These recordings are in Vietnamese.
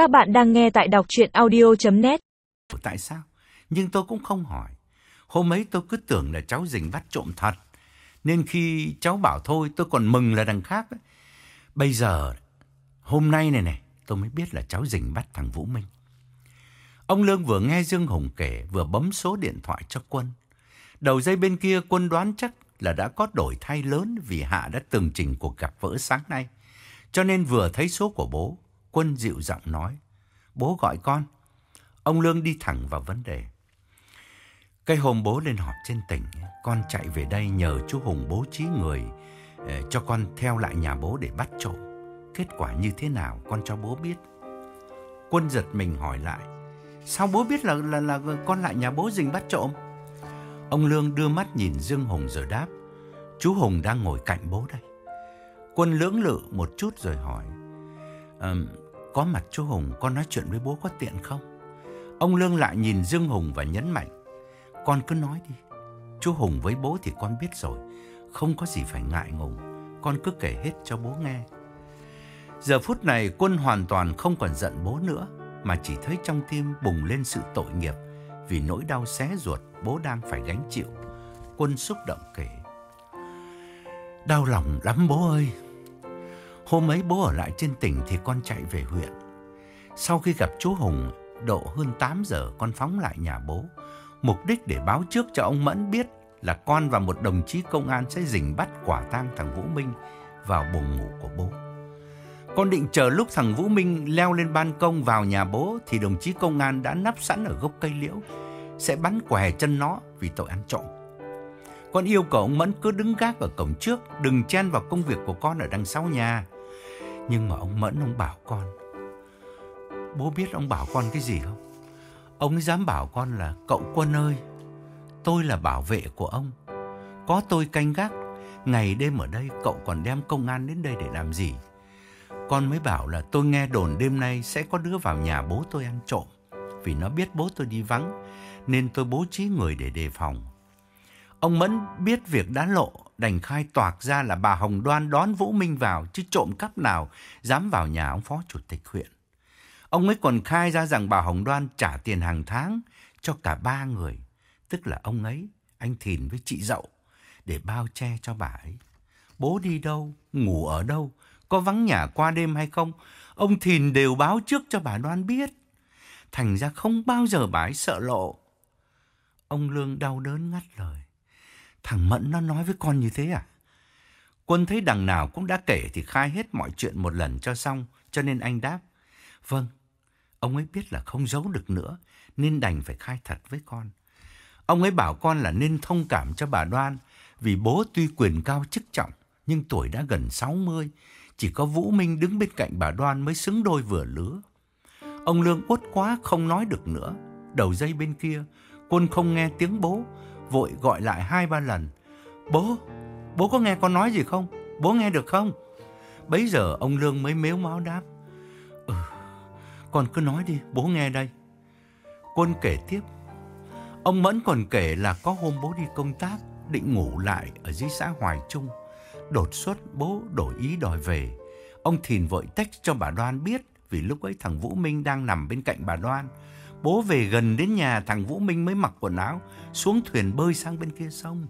Các bạn đang nghe tại đọc chuyện audio.net Tại sao? Nhưng tôi cũng không hỏi. Hôm ấy tôi cứ tưởng là cháu rình bắt trộm thật. Nên khi cháu bảo thôi tôi còn mừng là đằng khác. Đấy. Bây giờ, hôm nay này này, tôi mới biết là cháu rình bắt thằng Vũ Minh. Ông Lương vừa nghe Dương Hùng kể vừa bấm số điện thoại cho Quân. Đầu dây bên kia Quân đoán chắc là đã có đổi thay lớn vì Hạ đã tường trình cuộc gặp vỡ sáng nay. Cho nên vừa thấy số của bố, Quân dịu giọng nói. Bố gọi con. Ông Lương đi thẳng vào vấn đề. Cái hôm bố lên họp trên tỉnh, con chạy về đây nhờ chú Hùng bố trí người eh, cho con theo lại nhà bố để bắt trộm. Kết quả như thế nào con cho bố biết. Quân giật mình hỏi lại. Sao bố biết là là là con lại nhà bố rình bắt trộm? Ông Lương đưa mắt nhìn Dương Hùng rồi đáp. Chú Hùng đang ngồi cạnh bố đây. Quân lưỡng lự một chút rồi hỏi. um, có mặt chú Hùng con nói chuyện với bố có tiện không? Ông Lương lại nhìn Dương Hùng và nhấn mạnh. Con cứ nói đi. Chú Hùng với bố thì con biết rồi. Không có gì phải ngại ngùng. Con cứ kể hết cho bố nghe. Giờ phút này quân hoàn toàn không còn giận bố nữa. Mà chỉ thấy trong tim bùng lên sự tội nghiệp. Vì nỗi đau xé ruột bố đang phải gánh chịu. Quân xúc động kể. Đau lòng lắm bố ơi. Hôm ấy bố ở lại trên tỉnh thì con chạy về huyện. Sau khi gặp chú Hùng, độ hơn 8 giờ con phóng lại nhà bố. Mục đích để báo trước cho ông Mẫn biết là con và một đồng chí công an sẽ rình bắt quả tang thằng Vũ Minh vào buồng ngủ của bố. Con định chờ lúc thằng Vũ Minh leo lên ban công vào nhà bố thì đồng chí công an đã nắp sẵn ở gốc cây liễu, sẽ bắn què chân nó vì tội ăn trộm. Con yêu cầu ông Mẫn cứ đứng gác ở cổng trước, đừng chen vào công việc của con ở đằng sau nhà. Nhưng mà ông Mẫn ông bảo con. Bố biết ông bảo con cái gì không? Ông ấy dám bảo con là cậu quân ơi, tôi là bảo vệ của ông. Có tôi canh gác, ngày đêm ở đây cậu còn đem công an đến đây để làm gì? Con mới bảo là tôi nghe đồn đêm nay sẽ có đứa vào nhà bố tôi ăn trộm. Vì nó biết bố tôi đi vắng, nên tôi bố trí người để đề phòng. Ông Mẫn biết việc đã lộ, đành khai toạc ra là bà Hồng Đoan đón Vũ Minh vào, chứ trộm cắp nào dám vào nhà ông phó chủ tịch huyện. Ông ấy còn khai ra rằng bà Hồng Đoan trả tiền hàng tháng cho cả ba người, tức là ông ấy, anh Thìn với chị Dậu, để bao che cho bà ấy. Bố đi đâu, ngủ ở đâu, có vắng nhà qua đêm hay không, ông Thìn đều báo trước cho bà Đoan biết. Thành ra không bao giờ bà ấy sợ lộ. Ông Lương đau đớn ngắt lời. Thằng Mẫn nó nói với con như thế à? Quân thấy đằng nào cũng đã kể thì khai hết mọi chuyện một lần cho xong, cho nên anh đáp. Vâng, ông ấy biết là không giấu được nữa, nên đành phải khai thật với con. Ông ấy bảo con là nên thông cảm cho bà Đoan, vì bố tuy quyền cao chức trọng, nhưng tuổi đã gần 60, chỉ có Vũ Minh đứng bên cạnh bà Đoan mới xứng đôi vừa lứa. Ông Lương uất quá không nói được nữa. Đầu dây bên kia, quân không nghe tiếng bố, vội gọi lại hai ba lần. Bố, bố có nghe con nói gì không? Bố nghe được không? Bấy giờ ông Lương mới mếu máu đáp. Ừ, con cứ nói đi, bố nghe đây. Quân kể tiếp. Ông Mẫn còn kể là có hôm bố đi công tác, định ngủ lại ở dưới xã Hoài Trung. Đột xuất bố đổi ý đòi về. Ông Thìn vội text cho bà Đoan biết vì lúc ấy thằng Vũ Minh đang nằm bên cạnh bà Đoan. Bố về gần đến nhà thằng Vũ Minh mới mặc quần áo, xuống thuyền bơi sang bên kia sông.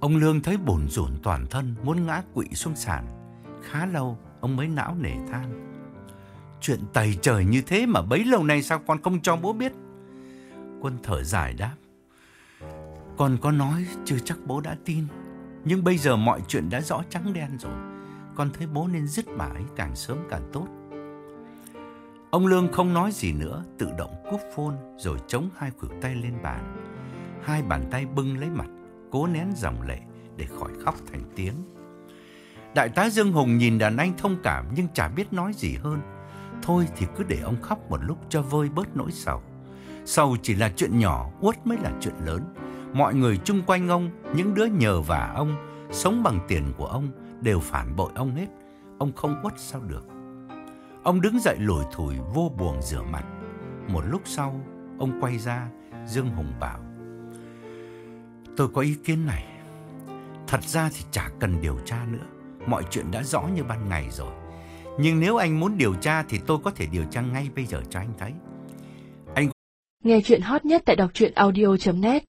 Ông Lương thấy bồn rộn toàn thân, muốn ngã quỵ xuống sàn. Khá lâu, ông mới não nể than. Chuyện tày trời như thế mà bấy lâu nay sao con không cho bố biết? Quân thở dài đáp. Con có nói chưa chắc bố đã tin. Nhưng bây giờ mọi chuyện đã rõ trắng đen rồi. Con thấy bố nên dứt bà ấy càng sớm càng tốt. Ông Lương không nói gì nữa, tự động cúp phone rồi chống hai khuỷu tay lên bàn. Hai bàn tay bưng lấy mặt, cố nén dòng lệ để khỏi khóc thành tiếng. Đại tá Dương Hùng nhìn đàn anh thông cảm nhưng chả biết nói gì hơn. Thôi thì cứ để ông khóc một lúc cho vơi bớt nỗi sầu. Sầu chỉ là chuyện nhỏ, uất mới là chuyện lớn. Mọi người chung quanh ông, những đứa nhờ vả ông, sống bằng tiền của ông, đều phản bội ông hết. Ông không uất sao được. Ông đứng dậy lủi thủi vô buồn rửa mặt. Một lúc sau, ông quay ra, Dương Hùng bảo. Tôi có ý kiến này. Thật ra thì chả cần điều tra nữa. Mọi chuyện đã rõ như ban ngày rồi. Nhưng nếu anh muốn điều tra thì tôi có thể điều tra ngay bây giờ cho anh thấy. anh Nghe chuyện hot nhất tại đọc truyện audio.net